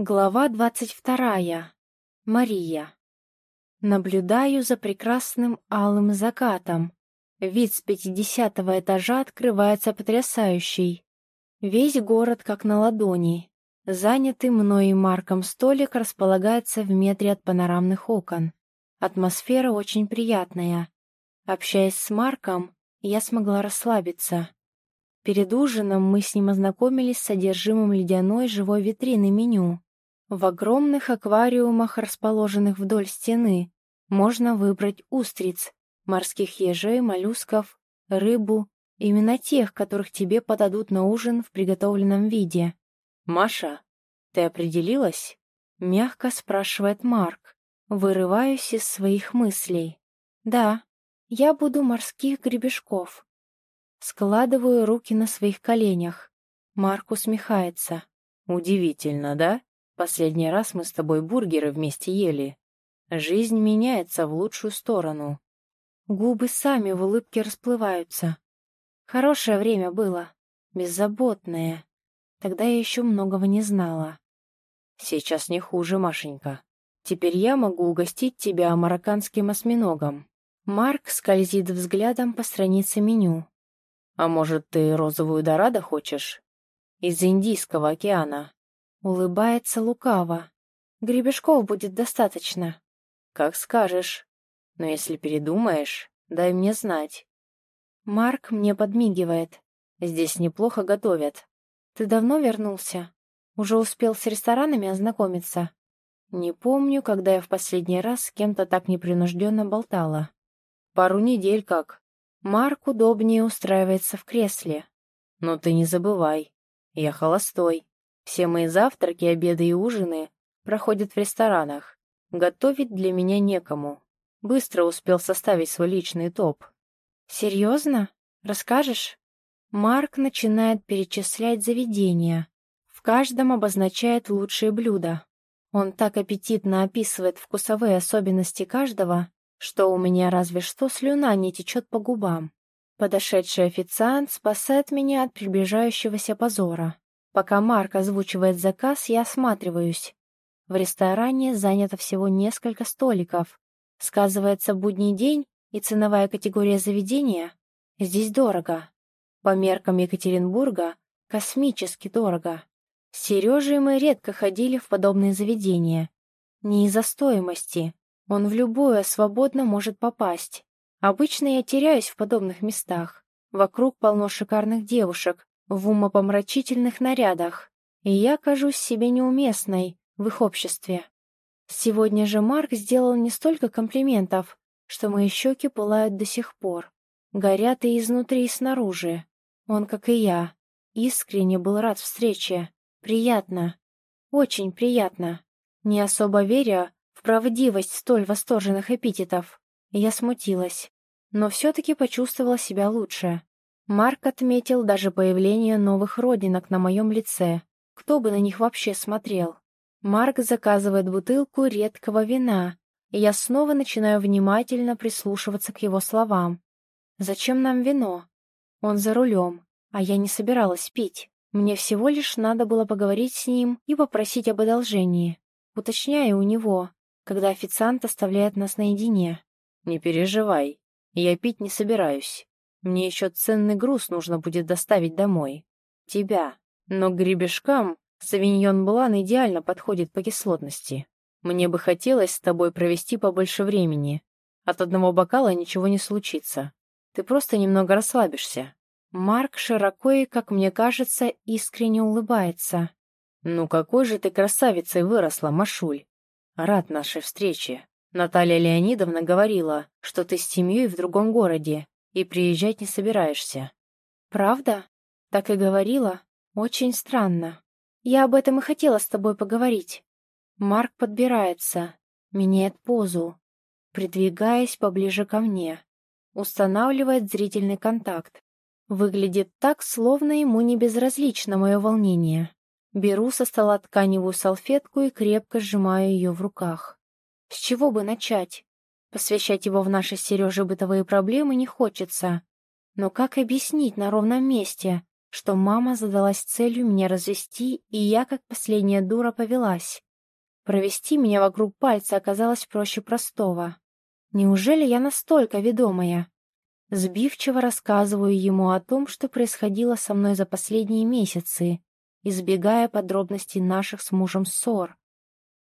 Глава двадцать вторая. Мария. Наблюдаю за прекрасным алым закатом. Вид с пятидесятого этажа открывается потрясающий. Весь город как на ладони. Занятый мной и Марком столик располагается в метре от панорамных окон. Атмосфера очень приятная. Общаясь с Марком, я смогла расслабиться. Перед ужином мы с ним ознакомились с содержимым ледяной живой витрины меню. В огромных аквариумах, расположенных вдоль стены, можно выбрать устриц, морских ежей, моллюсков, рыбу, именно тех, которых тебе подадут на ужин в приготовленном виде. «Маша, ты определилась?» — мягко спрашивает Марк. Вырываюсь из своих мыслей. «Да, я буду морских гребешков». Складываю руки на своих коленях. Марк усмехается. «Удивительно, да?» Последний раз мы с тобой бургеры вместе ели. Жизнь меняется в лучшую сторону. Губы сами в улыбке расплываются. Хорошее время было. Беззаботное. Тогда я еще многого не знала. Сейчас не хуже, Машенька. Теперь я могу угостить тебя марокканским осьминогом. Марк скользит взглядом по странице меню. А может, ты розовую дорадо хочешь? Из Индийского океана. Улыбается лукаво. Гребешков будет достаточно. Как скажешь. Но если передумаешь, дай мне знать. Марк мне подмигивает. Здесь неплохо готовят. Ты давно вернулся? Уже успел с ресторанами ознакомиться? Не помню, когда я в последний раз с кем-то так непринужденно болтала. Пару недель как. Марк удобнее устраивается в кресле. Но ты не забывай, я холостой. Все мои завтраки, обеды и ужины проходят в ресторанах. Готовить для меня некому. Быстро успел составить свой личный топ. «Серьезно? Расскажешь?» Марк начинает перечислять заведения. В каждом обозначает лучшие блюда. Он так аппетитно описывает вкусовые особенности каждого, что у меня разве что слюна не течет по губам. Подошедший официант спасает меня от приближающегося позора. Пока Марк озвучивает заказ, я осматриваюсь. В ресторане занято всего несколько столиков. Сказывается будний день и ценовая категория заведения. Здесь дорого. По меркам Екатеринбурга космически дорого. С Сережей мы редко ходили в подобные заведения. Не из-за стоимости. Он в любое свободно может попасть. Обычно я теряюсь в подобных местах. Вокруг полно шикарных девушек, в умопомрачительных нарядах, и я кажусь себе неуместной в их обществе. Сегодня же Марк сделал не столько комплиментов, что мои щеки пылают до сих пор. Горят и изнутри, и снаружи. Он, как и я, искренне был рад встрече. Приятно. Очень приятно. Не особо веря в правдивость столь восторженных эпитетов, я смутилась, но все-таки почувствовала себя лучше. Марк отметил даже появление новых родинок на моем лице. Кто бы на них вообще смотрел? Марк заказывает бутылку редкого вина, и я снова начинаю внимательно прислушиваться к его словам. «Зачем нам вино? Он за рулем, а я не собиралась пить. Мне всего лишь надо было поговорить с ним и попросить об одолжении. Уточняю у него, когда официант оставляет нас наедине. «Не переживай, я пить не собираюсь. Мне еще ценный груз нужно будет доставить домой. Тебя. Но к гребешкам савиньон Блан идеально подходит по кислотности. Мне бы хотелось с тобой провести побольше времени. От одного бокала ничего не случится. Ты просто немного расслабишься. Марк широко и, как мне кажется, искренне улыбается. «Ну какой же ты красавицей выросла, Машуль! Рад нашей встрече. Наталья Леонидовна говорила, что ты с семьей в другом городе, и приезжать не собираешься. Правда? Так и говорила. Очень странно. Я об этом и хотела с тобой поговорить. Марк подбирается, меняет позу, придвигаясь поближе ко мне. Устанавливает зрительный контакт. Выглядит так, словно ему не безразлично мое волнение. Беру со стола тканевую салфетку и крепко сжимаю ее в руках. С чего бы начать? Посвящать его в наши с Сережей бытовые проблемы не хочется. Но как объяснить на ровном месте, что мама задалась целью меня развести, и я, как последняя дура, повелась. Провести меня вокруг пальца оказалось проще простого. Неужели я настолько ведомая? Сбивчиво рассказываю ему о том, что происходило со мной за последние месяцы, избегая подробностей наших с мужем ссор.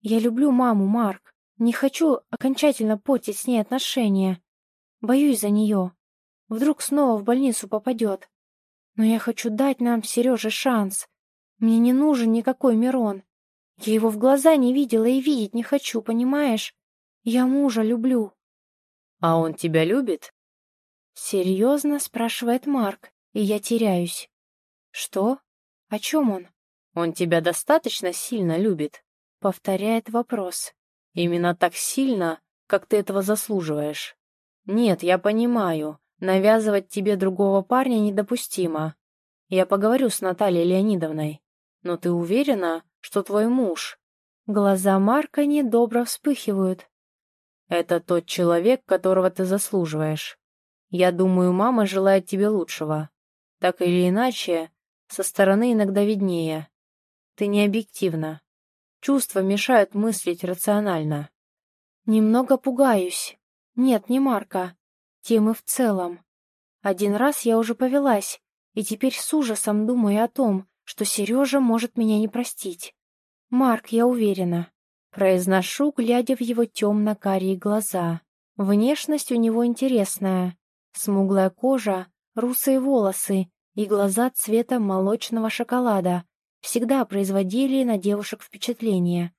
Я люблю маму, Марк. Не хочу окончательно портить с ней отношения. Боюсь за нее. Вдруг снова в больницу попадет. Но я хочу дать нам, Сереже, шанс. Мне не нужен никакой Мирон. Я его в глаза не видела и видеть не хочу, понимаешь? Я мужа люблю. А он тебя любит? Серьезно, спрашивает Марк, и я теряюсь. Что? О чем он? Он тебя достаточно сильно любит? Повторяет вопрос. Именно так сильно, как ты этого заслуживаешь. Нет, я понимаю, навязывать тебе другого парня недопустимо. Я поговорю с Натальей Леонидовной. Но ты уверена, что твой муж? Глаза Марка недобро вспыхивают. Это тот человек, которого ты заслуживаешь. Я думаю, мама желает тебе лучшего. Так или иначе, со стороны иногда виднее. Ты не объективна. Чувства мешают мыслить рационально. Немного пугаюсь. Нет, не Марка. Темы в целом. Один раз я уже повелась, и теперь с ужасом думаю о том, что Сережа может меня не простить. Марк, я уверена. Произношу, глядя в его темно-карие глаза. Внешность у него интересная. Смуглая кожа, русые волосы и глаза цвета молочного шоколада всегда производили на девушек впечатление.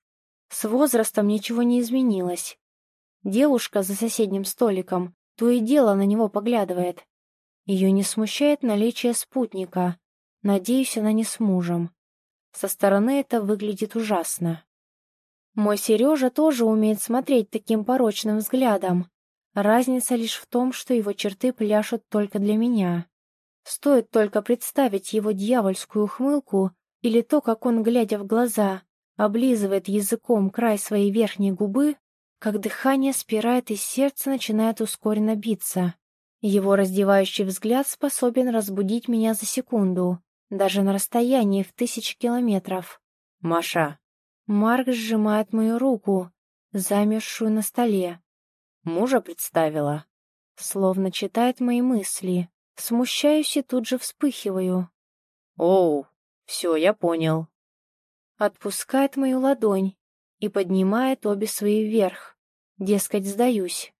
С возрастом ничего не изменилось. Девушка за соседним столиком то и дело на него поглядывает. Ее не смущает наличие спутника. Надеюсь, она не с мужем. Со стороны это выглядит ужасно. Мой Сережа тоже умеет смотреть таким порочным взглядом. Разница лишь в том, что его черты пляшут только для меня. Стоит только представить его дьявольскую ухмылку или то, как он, глядя в глаза, облизывает языком край своей верхней губы, как дыхание спирает и сердце начинает ускоренно биться. Его раздевающий взгляд способен разбудить меня за секунду, даже на расстоянии в тысячи километров. «Маша!» Марк сжимает мою руку, замершую на столе. Мужа представила. Словно читает мои мысли. Смущаюсь и тут же вспыхиваю. «Оу, все, я понял». Отпускает мою ладонь и поднимает обе свои вверх. Дескать, сдаюсь.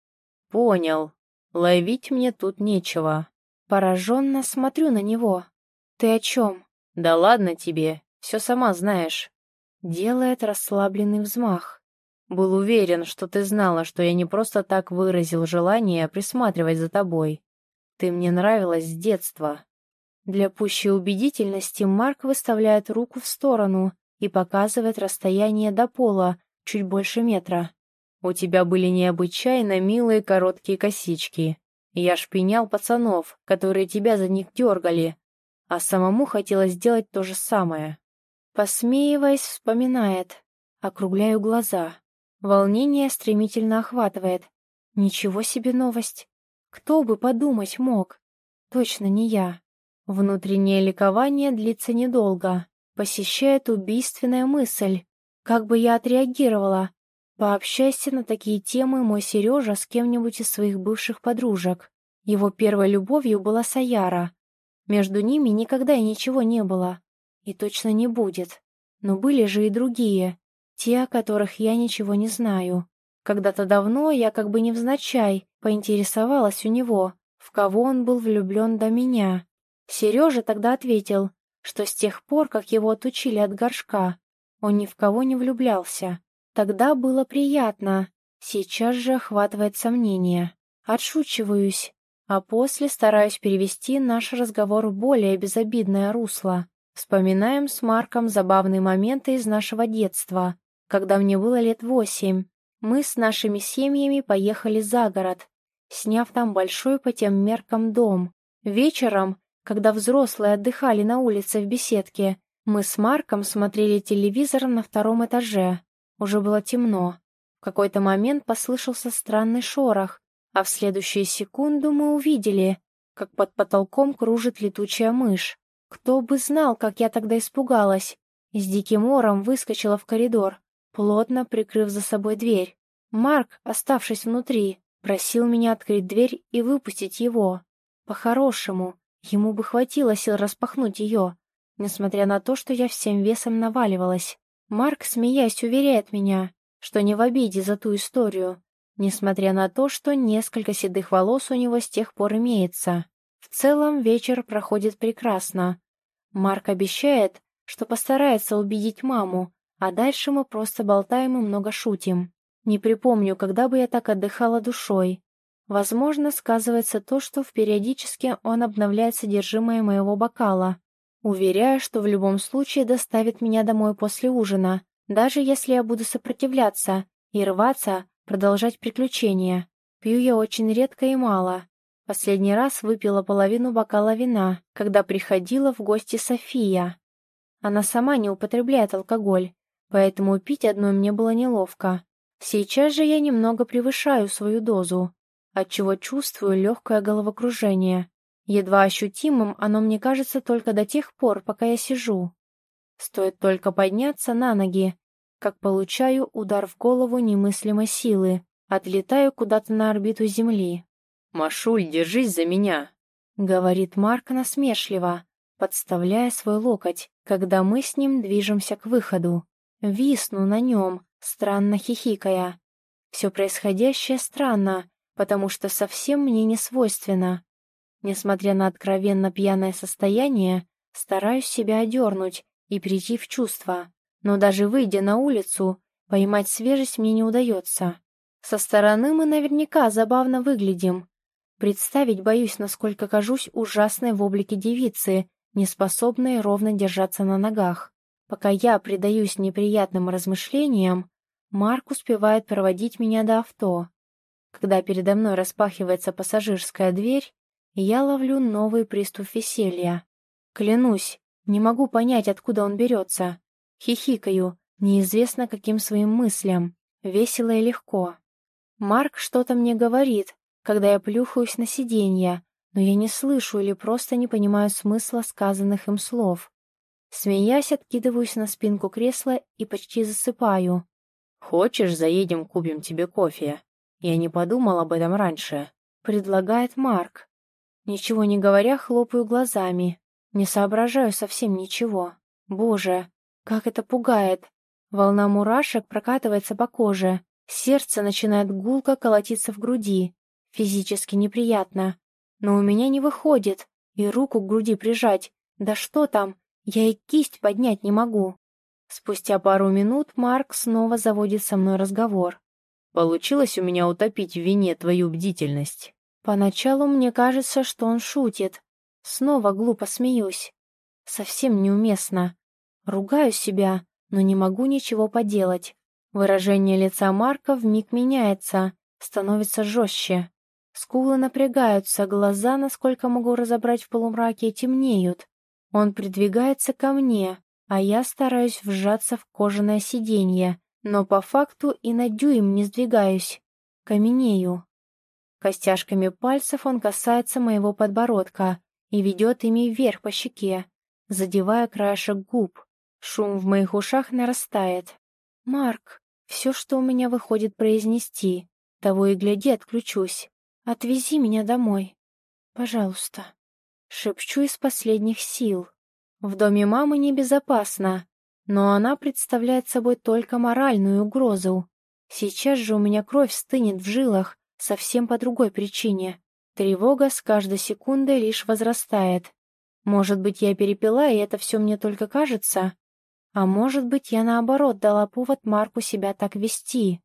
«Понял. Ловить мне тут нечего». Пораженно смотрю на него. «Ты о чем?» «Да ладно тебе, все сама знаешь». Делает расслабленный взмах. Был уверен, что ты знала, что я не просто так выразил желание присматривать за тобой. Ты мне нравилась с детства. Для пущей убедительности Марк выставляет руку в сторону и показывает расстояние до пола, чуть больше метра. У тебя были необычайно милые короткие косички. Я шпинял пацанов, которые тебя за них дергали, а самому хотелось сделать то же самое. Посмеиваясь, вспоминает. Округляю глаза. Волнение стремительно охватывает. Ничего себе новость. Кто бы подумать мог? Точно не я. Внутреннее ликование длится недолго. Посещает убийственная мысль. Как бы я отреагировала? Пообщайся на такие темы мой Сережа с кем-нибудь из своих бывших подружек. Его первой любовью была Саяра. Между ними никогда и ничего не было. И точно не будет. Но были же и другие. Те, о которых я ничего не знаю. Когда-то давно я как бы невзначай поинтересовалась у него, в кого он был влюблен до меня. Сережа тогда ответил, что с тех пор, как его отучили от горшка, он ни в кого не влюблялся. Тогда было приятно, сейчас же охватывает сомнение. Отшучиваюсь, а после стараюсь перевести наш разговор в более безобидное русло. Вспоминаем с Марком забавные моменты из нашего детства, когда мне было лет восемь, мы с нашими семьями поехали за город, сняв там большой по тем меркам дом. Вечером, когда взрослые отдыхали на улице в беседке, мы с Марком смотрели телевизор на втором этаже. Уже было темно. В какой-то момент послышался странный шорох, а в следующую секунду мы увидели, как под потолком кружит летучая мышь. Кто бы знал, как я тогда испугалась. С диким ором выскочила в коридор, плотно прикрыв за собой дверь. Марк, оставшись внутри, просил меня открыть дверь и выпустить его. По-хорошему, ему бы хватило сил распахнуть ее, несмотря на то, что я всем весом наваливалась. Марк, смеясь, уверяет меня, что не в обиде за ту историю, несмотря на то, что несколько седых волос у него с тех пор имеется. В целом вечер проходит прекрасно. Марк обещает, что постарается убедить маму, а дальше мы просто болтаем и много шутим. Не припомню, когда бы я так отдыхала душой. Возможно, сказывается то, что в периодически он обновляет содержимое моего бокала, уверяя, что в любом случае доставит меня домой после ужина, даже если я буду сопротивляться и рваться, продолжать приключения. Пью я очень редко и мало. Последний раз выпила половину бокала вина, когда приходила в гости София. Она сама не употребляет алкоголь, поэтому пить одной мне было неловко. Сейчас же я немного превышаю свою дозу, отчего чувствую легкое головокружение. Едва ощутимым оно мне кажется только до тех пор, пока я сижу. Стоит только подняться на ноги, как получаю удар в голову немыслимой силы, отлетаю куда-то на орбиту Земли. «Машуль, держись за меня!» — говорит Марк насмешливо, подставляя свой локоть, когда мы с ним движемся к выходу. Висну на нем, странно хихикая. Все происходящее странно, потому что совсем мне не свойственно. Несмотря на откровенно пьяное состояние, стараюсь себя одернуть и прийти в чувство. Но даже выйдя на улицу, поймать свежесть мне не удается. Со стороны мы наверняка забавно выглядим. Представить боюсь, насколько кажусь ужасной в облике девицы, неспособной ровно держаться на ногах. Пока я предаюсь неприятным размышлениям, Марк успевает проводить меня до авто. Когда передо мной распахивается пассажирская дверь, я ловлю новый приступ веселья. Клянусь, не могу понять, откуда он берется. Хихикаю, неизвестно каким своим мыслям, весело и легко. Марк что-то мне говорит, когда я плюхаюсь на сиденье, но я не слышу или просто не понимаю смысла сказанных им слов. Смеясь, откидываюсь на спинку кресла и почти засыпаю. «Хочешь, заедем, купим тебе кофе?» Я не подумал об этом раньше. Предлагает Марк. Ничего не говоря, хлопаю глазами. Не соображаю совсем ничего. Боже, как это пугает. Волна мурашек прокатывается по коже. Сердце начинает гулко колотиться в груди. Физически неприятно. Но у меня не выходит. И руку к груди прижать. Да что там, я и кисть поднять не могу. Спустя пару минут Марк снова заводит со мной разговор. «Получилось у меня утопить в вине твою бдительность?» Поначалу мне кажется, что он шутит. Снова глупо смеюсь. Совсем неуместно. Ругаю себя, но не могу ничего поделать. Выражение лица Марка вмиг меняется, становится жестче. Скулы напрягаются, глаза, насколько могу разобрать в полумраке, темнеют. Он придвигается ко мне, а я стараюсь вжаться в кожаное сиденье, но по факту и на дюйм не сдвигаюсь. Каменею. Костяшками пальцев он касается моего подбородка и ведет ими вверх по щеке, задевая краешек губ. Шум в моих ушах нарастает. «Марк, все, что у меня выходит произнести, того и гляди отключусь. Отвези меня домой. Пожалуйста». Шепчу из последних сил. В доме мамы небезопасно, но она представляет собой только моральную угрозу. Сейчас же у меня кровь стынет в жилах, совсем по другой причине. Тревога с каждой секундой лишь возрастает. Может быть, я перепила, и это все мне только кажется? А может быть, я наоборот дала повод Марку себя так вести.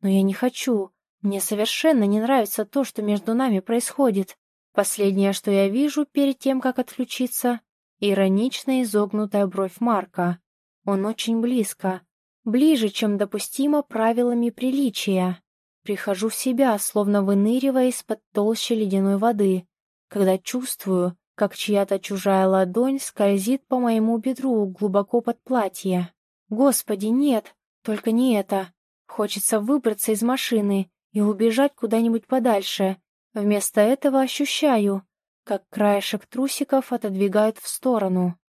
Но я не хочу. Мне совершенно не нравится то, что между нами происходит. Последнее, что я вижу перед тем, как отключиться, иронично изогнутая бровь Марка. Он очень близко. Ближе, чем допустимо правилами приличия. Прихожу в себя, словно выныривая из-под толщи ледяной воды, когда чувствую, как чья-то чужая ладонь скользит по моему бедру глубоко под платье. Господи, нет, только не это. Хочется выбраться из машины и убежать куда-нибудь подальше, Вместо этого ощущаю, как краешек трусиков отодвигают в сторону.